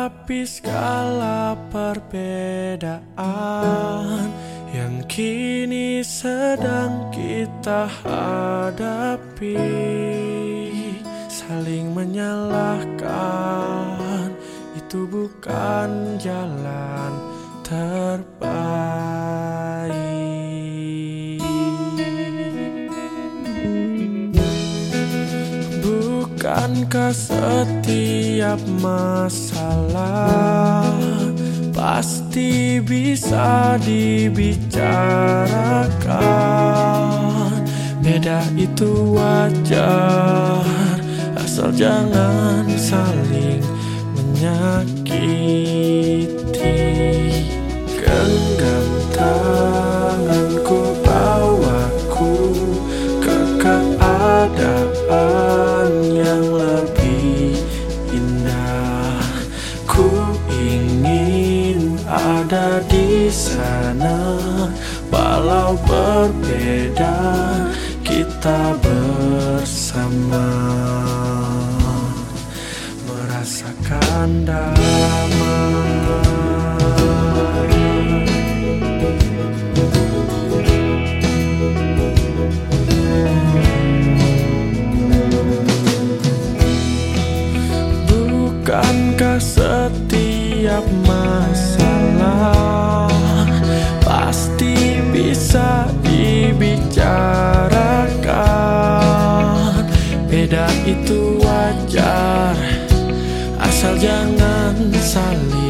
Hadapi segala perbedaan Yang kini sedang kita hadapi Saling menyalahkan Itu bukan jalan terbaik Bukankah setiap masalah Pasti bisa dibicarakan? Beda itu wajar Asal jangan saling menyakiti. Genggam ada di sana. Walau berbeda kita bersama. Merasakan damai. Bukankah setiap masalah Pasti bisa dibicarakan. Beda itu wajar Asal jangan saling